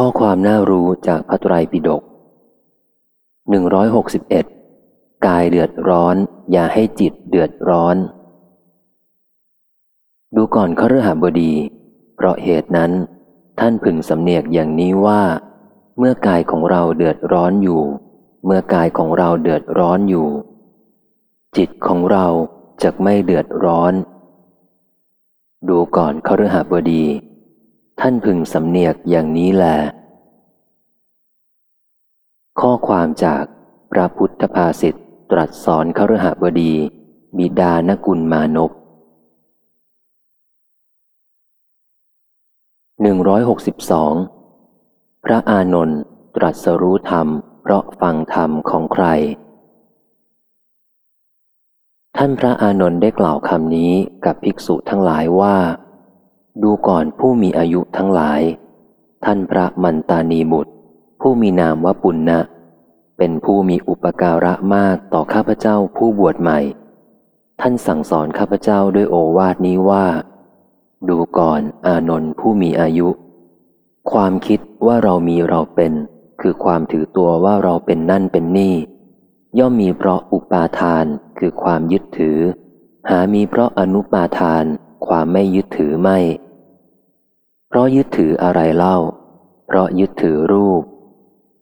ข้อความน่ารู้จากพระไตรปิฎก161 กายเดือดร้อน อย่าให้จิตเดือดร้อน ดูก่อนขรหบดี เพราะเหตุนั้น ท่านพึงสำเนียกอย่างนี้ว่า เมื่อกายของเราเดือดร้อนอยู่ เมื่อกายของเราเดือดร้อนอยู่ จิตของเราจะไม่เดือดร้อน ดูก่อนขรหบดีานพึงสำเนียกอย่างนี้แล ข้อความจากพระพุทธภาษิตตรัสสอนขรหบดี บิดานกุลมานพหนึ่งร้อยหกสิบสองพระอานนท์ตรัสรู้ธรรม เพราะฟังธรรมของใคร ท่านพระอานนท์ได้กล่าวคำนี้กับภิกษุทั้งหลายว่า ดูก่อนผู้มีอายุทั้งหลาย ท่านพระมันตานีบุตร ผู้มีนามว่าปุณณนะเป็นผู้มีอุปการะมากต่อข้าพเจ้าผู้บวชใหม่ ท่านสั่งสอนข้าพเจ้าด้วยโอวาทนี้ว่า ดูก่อนอานนท์ผู้มีอายุ ความคิดว่าเรามีเราเป็น คือความถือตัวว่าเราเป็นนั่นเป็นนี่ ย่อมมีเพราะอุปาทานคือความยึดถือ หามีเพราะอนุปาทาน ความไม่ยึดถือไม่ เพราะยึดถืออะไรเล่า เพราะยึดถือรูป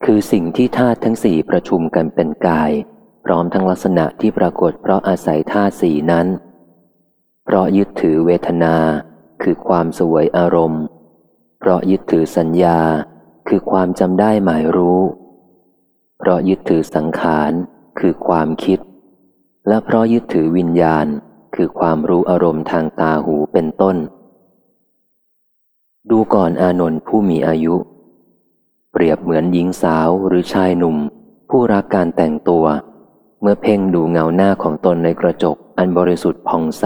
คือสิ่งที่ธาตุทั้งสี่ประชุมกันเป็นกาย พร้อมทั้งลักษณะที่ปรากฏเพราะอาศัยธาตุสี่นั้น เพราะยึดถือเวทนา คือความสวยอารมณ์ เพราะยึดถือสัญญา คือความจำได้หมายรู้ เพราะยึดถือสังขาร คือความคิด และเพราะยึดถือวิญญาณ คือความรู้อารมณ์ทางตาหูเป็นต้น ดูก่อนอานนท์ผู้มีอายุ เปรียบเหมือนหญิงสาวหรือชายหนุ่ม ผู้รักการแต่งตัว เมื่อเพ่งดูเงาหน้าของตนในกระจกอันบริสุทธิ์ผ่องใส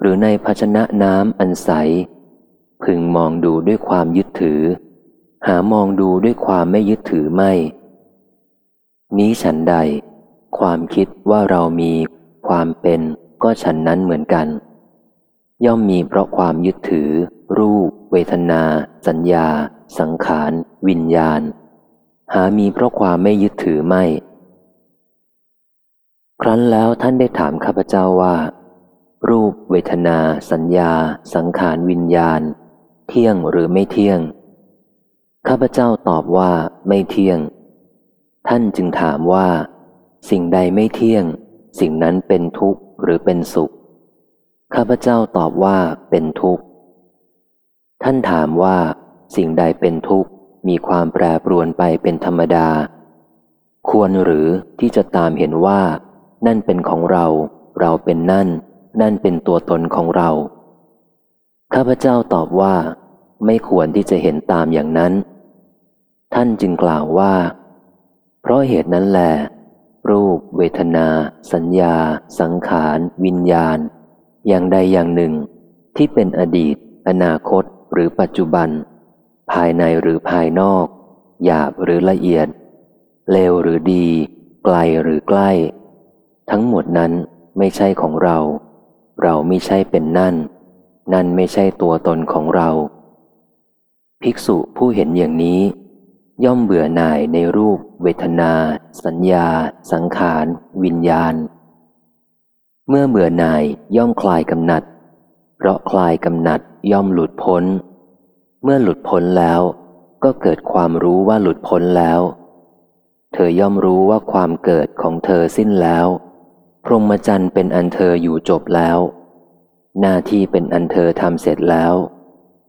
หรือในภาชนะน้ำอันใส พึงมองดูด้วยความยึดถือ หามองดูด้วยความไม่ยึดถือไม่ นี้ฉันใด ความคิดว่าเรามีความเป็นก็ฉันนั้นเหมือนกัน ย่อมมีเพราะความยึดถือ รูป เวทนา สัญญา สังขาร วิญญาณ หามีเพราะความไม่ยึดถือไม่ ครั้นแล้วท่านได้ถามข้าพเจ้าว่า รูป เวทนา สัญญา สังขาร วิญญาณ เที่ยงหรือไม่เที่ยง ข้าพเจ้าตอบว่าไม่เที่ยง ท่านจึงถามว่า สิ่งใดไม่เที่ยง สิ่งนั้นเป็นทุกข์หรือเป็นสุข ข้าพเจ้าตอบว่าเป็นทุกข์ ท่านถามว่า สิ่งใดเป็นทุกข์ มีความแปรปรวนไปเป็นธรรมดา ควรหรือที่จะตามเห็นว่า นั่นเป็นของเรา เราเป็นนั่น นั่นเป็นตัวตนของเรา ข้าพเจ้าตอบว่า ไม่ควรที่จะเห็นตามอย่างนั้น ท่านจึงกล่าวว่า เพราะเหตุนั้นแหลรูป เวทนา สัญญา สังขาร วิญญาณ อย่างใดอย่างหนึ่ง ที่เป็นอดีต อนาคต หรือปัจจุบัน ภายในหรือภายนอก หยาบหรือละเอียด เลวหรือดี ไกลหรือใกล้ ทั้งหมดนั้นไม่ใช่ของเรา เราไม่ใช่เป็นนั่น นั่นไม่ใช่ตัวตนของเรา ภิกษุผู้เห็นอย่างนี้ ย่อมเบื่อหน่ายในรูป เวทนา สัญญา สังขาร วิญญาณ เมื่อเบื่อหน่ายย่อมคลายกำหนัด เพราะคลายกำหนัด ย่อมหลุดพ้น เมื่อหลุดพ้นแล้ว ก็เกิดความรู้ว่าหลุดพ้นแล้ว เธอย่อมรู้ว่าความเกิดของเธอสิ้นแล้ว พรหมจรรย์เป็นอันเธออยู่จบแล้ว หน้าที่เป็นอันเธอทำเสร็จแล้ว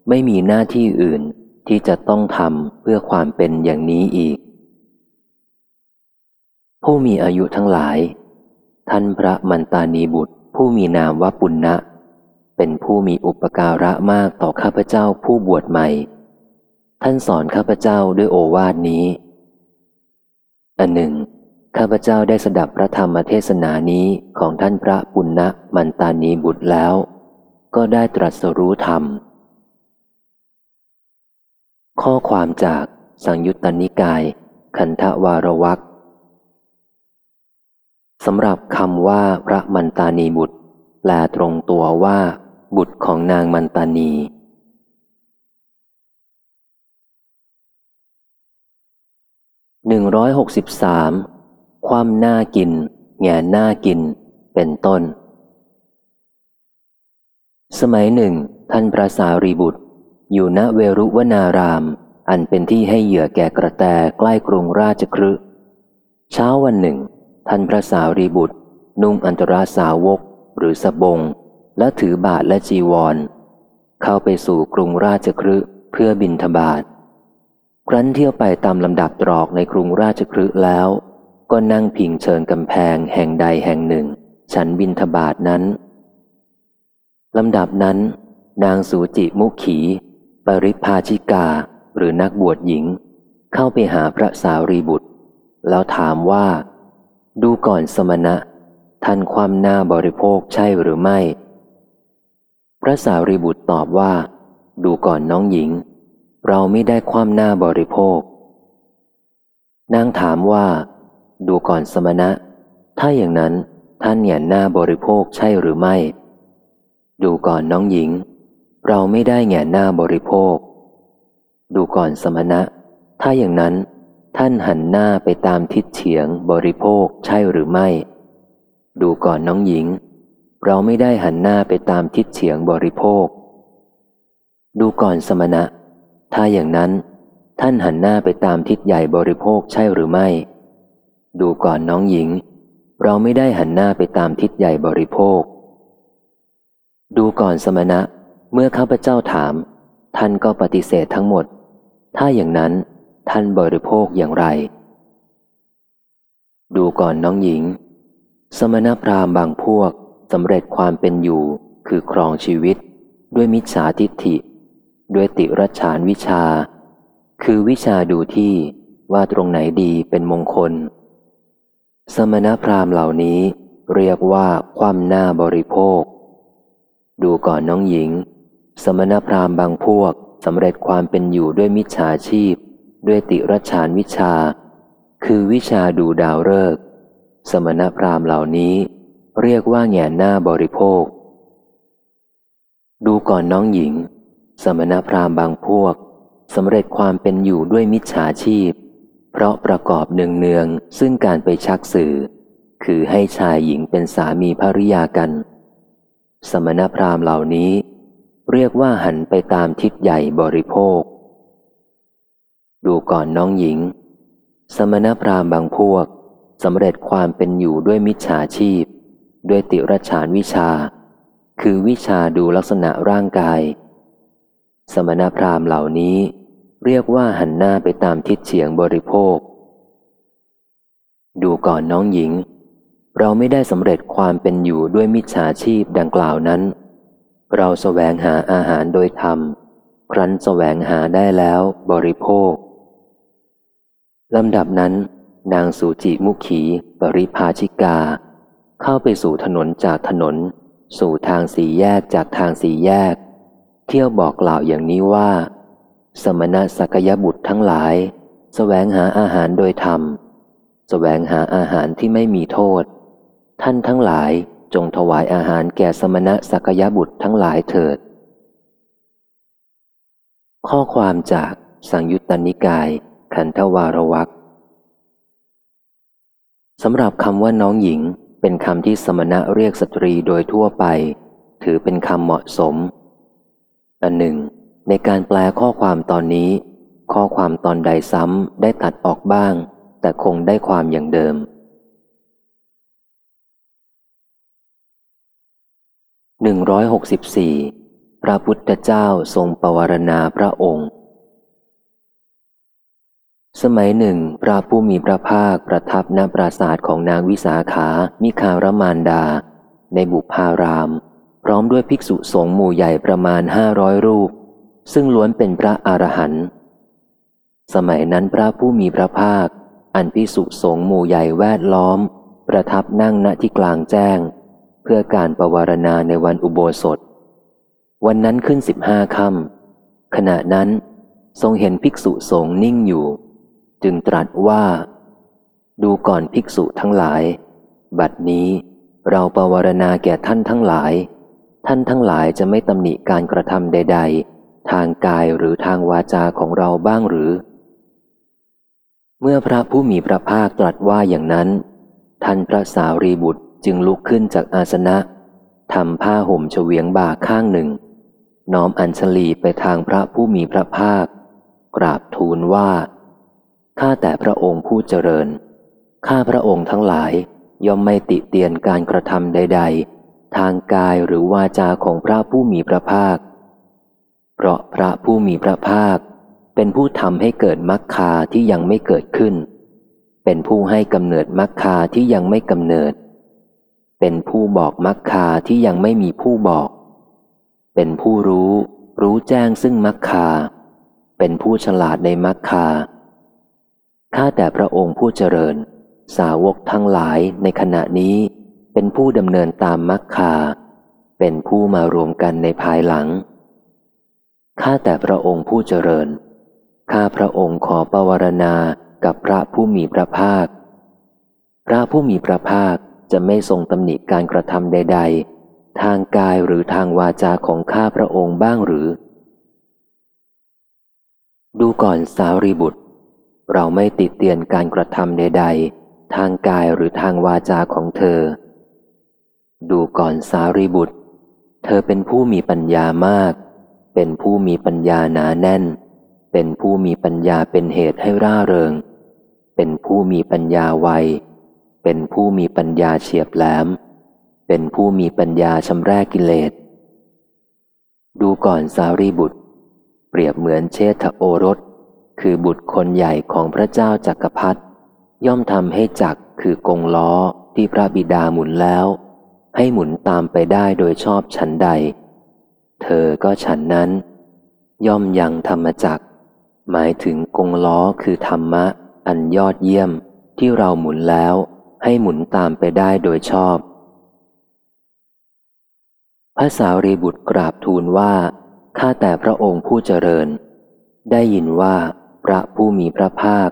ไม่มีหน้าที่อื่นที่จะต้องทำเพื่อความเป็นอย่างนี้อีก ผู้มีอายุทั้งหลาย ท่านพระมันตานีบุตรผู้มีนามว่าปุณณนะ เป็นผู้มีอุปการะมากต่อข้าพเจ้าผู้บวชใหม่ ท่านสอนข้าพเจ้าด้วยโอวาทนี้ อันหนึ่ง ข้าพเจ้าได้สดับพระธรรมเทศนานี้ของท่านพระปุณณมันตานีบุตรแล้ว ก็ได้ตรัสรู้ธรรม ข้อความจากสังยุตตนิกายคันธวารวักสำหรับคำว่าพระมันตานีบุตร แปลตรงตัวว่า บุตรของนางมันตานี หนึ่งร้อยหกสิบสามความน้ากิน แง่น้ากิน เป็นต้น สมัยหนึ่ง ท่านพระสารีบุตร อยู่ณเวรุวนาราม อันเป็นที่ให้เหยื่อแก่กระแตใกล้กรุงราชครึเช้าวันหนึ่ง ท่านพระสารีบุตร นุ่งอันตราสาวกหรือสบง และถือบาทและจีวร เข้าไปสู่กรุงราชครึเพื่อบินทบาทครั้นเที่ยวไปตามลำดับตรอกในกรุงราชครึแล้ว ก็นั่งพิงเชิงกำแพงแห่งใดแห่งหนึ่ง ฉันบินทบาทนั้นลำดับนั้น นางสูจิมุขี ปริพาชิกาหรือนักบวชหญิง เข้าไปหาพระสารีบุตร แล้วถามว่า ดูก่อนสมณะ ท่านความหน้าบริโภคใช่หรือไม่ พระสารีบุตรตอบว่า ดูก่อนน้องหญิง เราไม่ได้ความหน้าบริโภคนางถามว่า ดูก่อนสมณะ ถ้าอย่างนั้นท่านเหยียนหน้าบริโภคใช่หรือไม่ ดูก่อนน้องหญิง เราไม่ได้แง่หน้าบริโภค ดูก่อนสมณะ ถ้าอย่างนั้น ท่านหันหน้าไปตามทิศเฉียงบริโภคใช่หรือไม่ ดูก่อนน้องหญิง เราไม่ได้หันหน้าไปตามทิศเฉียงบริโภค ดูก่อนสมณะ ถ้าอย่างนั้น ท่านหันหน้าไปตามทิศใหญ่บริโภคใช่หรือไม่ ดูก่อนน้องหญิง เราไม่ได้หันหน้าไปตามทิศใหญ่บริโภค ดูก่อนสมณะ เมื่อข้าพเจ้าถาม ท่านก็ปฏิเสธทั้งหมด ถ้าอย่างนั้น ท่านบริโภคอย่างไร ดูก่อนน้องหญิง สมณพราหมณ์บางพวก สำเร็จความเป็นอยู่คือครองชีวิต ด้วยมิจฉาทิฏฐิ ด้วยติรชานวิชา คือวิชาดูที่ว่าตรงไหนดีเป็นมงคล สมณพราหมณ์เหล่านี้เรียกว่าความหน้าบริโภค ดูก่อนน้องหญิง สมณพราหมณ์บางพวกสำเร็จความเป็นอยู่ด้วยมิจฉาชีพ ด้วยติรชานวิชา คือวิชาดูดาวฤกษ์สมณพราหมณ์เหล่านี้ เรียกว่าแง่หน้าบริโภค ดูก่อนน้องหญิง สมณพราหมณ์บางพวกสำเร็จความเป็นอยู่ด้วยมิจฉาชีพ เพราะประกอบเนืองเนืองๆซึ่งการไปชักสื่อ คือให้ชายหญิงเป็นสามีภริยากัน สมณพราหมณ์เหล่านี้ เรียกว่าหันไปตามทิศใหญ่บริโภค ดูก่อนน้องหญิง สมณพราหมณ์บางพวกสำเร็จความเป็นอยู่ด้วยมิจฉาชีพ ด้วยติรชานวิชา คือวิชาดูลักษณะร่างกาย สมณพราหมณ์เหล่านี้ เรียกว่าหันหน้าไปตามทิศเฉียงบริโภค ดูก่อนน้องหญิง เราไม่ได้สำเร็จความเป็นอยู่ด้วยมิจฉาชีพดังกล่าวนั้น เราสแสวงหาอาหารโดยธรรม ครั้นสแสวงหาได้แล้วบริโภคลำดับนั้น นางสูจิมุขี ปริภาชิกา เข้าไปสู่ถนนจากถนน สู่ทางสีแยกจากทางสีแยก เที่ยวบอกกล่าวอย่างนี้ว่า สมณะสักยบุตรทั้งหลายสแสวงหาอาหารโดยธรรมสแสวงหาอาหารที่ไม่มีโทษ ท่านทั้งหลายจงถวายอาหารแก่สมณะสักยบุตรทั้งหลายเถิด ข้อความจากสังยุตตนิกาย ขันธวารวักสำหรับคำว่าน้องหญิง เป็นคำที่สมณะเรียกสตรีโดยทั่วไป ถือเป็นคำเหมาะสม อันหนึ่ง ในการแปลข้อความตอนนี้ ข้อความตอนใดซ้ำได้ตัดออกบ้าง แต่คงได้ความอย่างเดิมหนึ่งร้อยหกสิบสี่พระพุทธเจ้าทรงปวารณาพระองค์ สมัยหนึ่ง พระผู้มีพระภาคประทับณปราสาทของนางวิสาขา มิคารมานดา ในบุพาราม พร้อมด้วยภิกษุสงฆ์หมู่ใหญ่ประมาณห้าร้อยรูป ซึ่งล้วนเป็นพระอรหันต์ สมัยนั้นพระผู้มีพระภาค อันภิกษุสงฆ์หมู่ใหญ่แวดล้อม ประทับนั่งณที่กลางแจ้ง เพื่อการประวารณาในวันอุโบสถ วันนั้นขึ้นสิบห้าค่ำขณะนั้นทรงเห็นภิกษุสงฆ์นิ่งอยู่ จึงตรัสว่า ดูก่อนภิกษุทั้งหลาย บัดนี้เราประวารณาแก่ท่านทั้งหลาย ท่านทั้งหลายจะไม่ตำหนิการกระทำใด ๆ ทางกายหรือทางวาจาของเราบ้างหรือ เมื่อพระผู้มีพระภาคตรัสว่าอย่างนั้น ท่านพระสารีบุตรจึงลุกขึ้นจากอาสนะทำผ้าห่มเฉวียงบ่าข้างหนึ่ง น้อมอัญชลีไปทางพระผู้มีพระภาค กราบทูลว่า ข้าแต่พระองค์ผู้เจริญ ข้าพระองค์ทั้งหลายย่อมไม่ติเตียนการกระทำใด ๆ ทางกายหรือวาจาของพระผู้มีพระภาค เพราะพระผู้มีพระภาค เป็นผู้ทำให้เกิดมรรคาที่ยังไม่เกิดขึ้น เป็นผู้ให้กำเนิดมรรคาที่ยังไม่กำเนิด เป็นผู้บอกมรรคาที่ยังไม่มีผู้บอก เป็นผู้รู้ รู้แจ้งซึ่งมรรคา เป็นผู้ฉลาดในมรรคา ข้าแต่พระองค์ผู้เจริญ สาวกทั้งหลายในขณะนี้ เป็นผู้ดำเนินตามมรรคา เป็นผู้มารวมกันในภายหลัง ข้าแต่พระองค์ผู้เจริญ ข้าพระองค์ขอปวารณากับพระผู้มีพระภาค พระผู้มีพระภาคจะไม่ทรงตำหนิการกระทำใด ๆ ทางกายหรือทางวาจาของข้าพระองค์บ้างหรือ ดูก่อนสารีบุตร เราไม่ติดเตียนการกระทำใด ๆ ทางกายหรือทางวาจาของเธอ ดูก่อนสารีบุตร เธอเป็นผู้มีปัญญามาก เป็นผู้มีปัญญาหนาแน่น เป็นผู้มีปัญญาเป็นเหตุให้ร่าเริง เป็นผู้มีปัญญาไว เป็นผู้มีปัญญาเฉียบแหลม เป็นผู้มีปัญญาชำรกกิเลส ดูก่อนสารีบุตร เปรียบเหมือนเชษฐโอรส คือบุตรคนใหญ่ของพระเจ้าจักรพรรดิย่อมทำให้จักคือกงล้อที่พระบิดาหมุนแล้ว ให้หมุนตามไปได้โดยชอบฉันใด เธอก็ฉันนั้น ย่อมยังธรรมจักหมายถึงกงล้อคือธรรมะ อันยอดเยี่ยมที่เราหมุนแล้ว ให้หมุนตามไปได้โดยชอบพระสาวรีบุตรกราบทูลว่า ข้าแต่พระองค์ผู้เจริญ ได้ยินว่า ระผู้มีพระภาค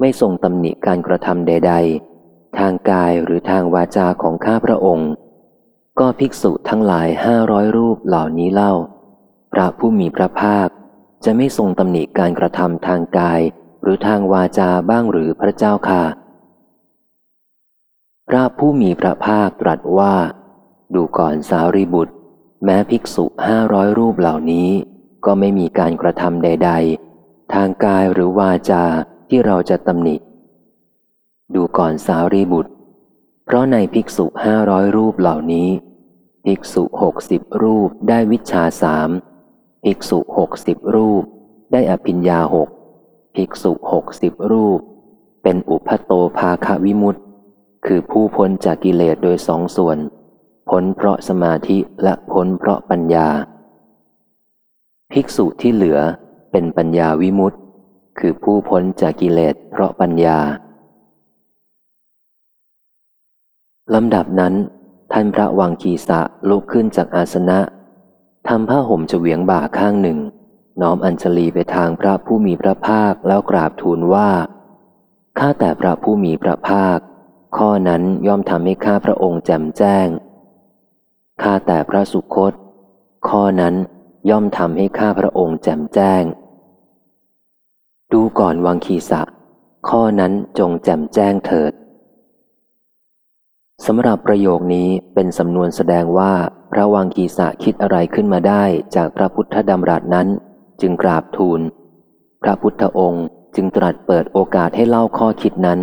ไม่ทรงตำหนิการกระทำใด ๆ ทางกายหรือทางวาจาของข้าพระองค์ ก็ภิกษุทั้งหลายห้าร้อยรูปเหล่านี้เล่า พระผู้มีพระภาคจะไม่ทรงตำหนิการกระทำทางกาย หรือทางวาจาบ้างหรือพระเจ้าค่ะ พระผู้มีพระภาคตรัสว่า ดูก่อนสารีบุตร แม้ภิกษุห้าร้อยรูปเหล่านี้ ก็ไม่มีการกระทำใด ๆ ทางกายหรือวาจาที่เราจะตำหนิ ดูก่อนสารีบุตร เพราะในภิกษุห้าร้อยรูปเหล่านี้ ภิกษุหกสิบรูปได้วิชาสามภิกษุหกสิบรูป ได้อภิญญาหกภิกษุหกสิบรูป เป็นอุพโตภาควิมุตตคือผู้พ้นจากกิเลสโดยสองส่วน พ้นเพราะสมาธิและพ้นเพราะปัญญา ภิกษุที่เหลือ เป็นปัญญาวิมุตต์คือผู้พ้นจากกิเลสเพราะปัญญาลำดับนั้น ท่านพระวังคีสะลุกขึ้นจากอาสนะทำผ้าห่มเฉวียงบ่าข้างหนึ่ง น้อมอัญชลีไปทางพระผู้มีพระภาคแล้วกราบทูลว่า ข้าแต่พระผู้มีพระภาค ข้อนั้นย่อมทำให้ข้าพระองค์แจ่มแจ้ง ข้าแต่พระสุคต ข้อนั้นย่อมทำให้ข้าพระองค์แจ่มแจ้ง ดูก่อนวังคีสะ ข้อนั้นจงแจ่มแจ้งเถิดสำหรับประโยคนี้เป็นสำนวนแสดงว่า พระวังกีสะคิดอะไรขึ้นมาได้จากพระพุทธดำรัสนั้น จึงกราบทูล พระพุทธองค์จึงตรัสเปิดโอกาสให้เล่าข้อคิดนั้น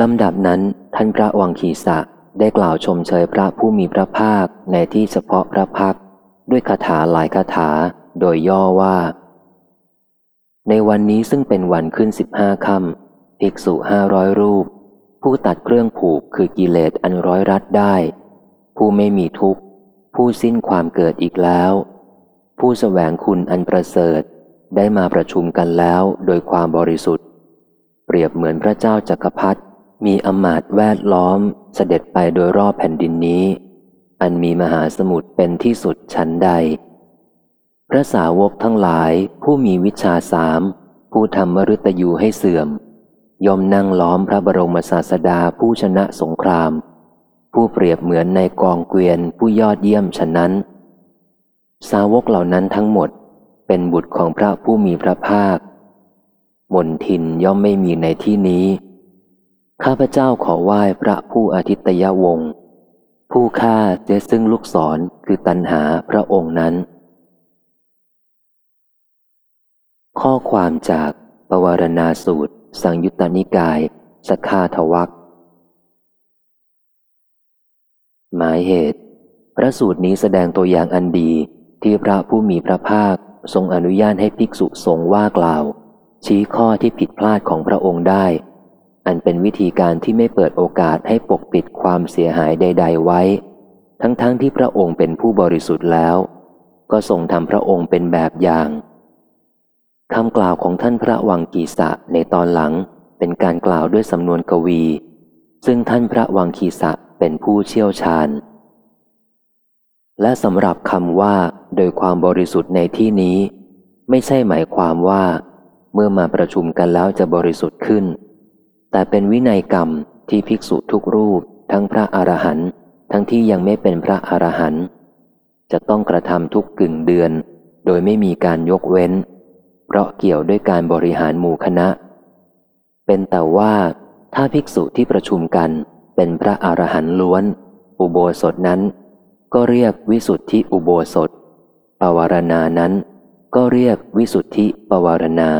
ลำดับนั้นท่านพระวังคีสะได้กล่าวชมเชยพระผู้มีพระภาคในที่เฉพาะพระพักด้วยคาถาหลายคาถา โดยย่อว่า ในวันนี้ซึ่งเป็นวันขึ้นสิบห้าค่ำภิกษุห้าร้อยรูป ผู้ตัดเครื่องผูกคือกิเลสอันร้อยรัดได้ ผู้ไม่มีทุกข์ ผู้สิ้นความเกิดอีกแล้ว ผู้สแสวงคุณอันประเสริฐได้มาประชุมกันแล้วโดยความบริสุทธิ์ เปรียบเหมือนพระเจ้าจักรพรรดิมีอมาตย์แวดล้อมเสด็จไปโดยรอบแผ่นดินนี้ อันมีมหาสมุทรเป็นที่สุดชั้นใด พระสาวกทั้งหลายผู้มีวิชาสาม ผู้ทำมฤตยูให้เสื่อม ยอมนั่งล้อมพระบรมศาสดาผู้ชนะสงคราม ผู้เปรียบเหมือนในกองเกวียนผู้ยอดเยี่ยมฉะนั้น สาวกเหล่านั้นทั้งหมดเป็นบุตรของพระผู้มีพระภาคมนทินย่อมไม่มีในที่นี้ ข้าพเจ้าขอไหว้พระผู้อาทิตยวงศ์ผู้ฆ่าเจซึ่งลูกศรคือตันหาพระองค์นั้น ข้อความจากปวารณาสูตร สังยุตตนิกายสกขาทวักหมายเหตุ พระสูตรนี้แสดงตัวอย่างอันดีที่พระผู้มีพระภาคทรงอนุญาตให้ภิกษุสงฆ์ว่ากล่าว ชี้ข้อที่ผิดพลาดของพระองค์ได้ อันเป็นวิธีการที่ไม่เปิดโอกาสให้ปกปิดความเสียหายใด ๆ ไว้ ทั้งๆทที่พระองค์เป็นผู้บริสุทธิ์แล้ว ก็ทรงทำพระองค์เป็นแบบอย่าง คำกล่าวของท่านพระวังกีสะในตอนหลังเป็นการกล่าวด้วยสำนวนกวี ซึ่งท่านพระวังคีสะเป็นผู้เชี่ยวชาญ และสำหรับคำว่า โดยความบริสุทธิ์ในที่นี้ ไม่ใช่หมายความว่า เมื่อมาประชุมกันแล้วจะบริสุทธิ์ขึ้น แต่เป็นวินัยกรรมที่ภิกษุทุกรูป ทั้งพระอรหันต์ทั้งที่ยังไม่เป็นพระอรหันต์จะต้องกระทำทุกกึ่งเดือน โดยไม่มีการยกเว้น เพราะเกี่ยวด้วยการบริหารหมู่คณะ เป็นแต่ว่าถ้าภิกษุที่ประชุมกันเป็นพระอรหันต์ล้วน อุโบสถนั้น ก็เรียกวิสุทธิอุโบสถ ปวารณานั้น ก็เรียกวิสุทธิปวารณา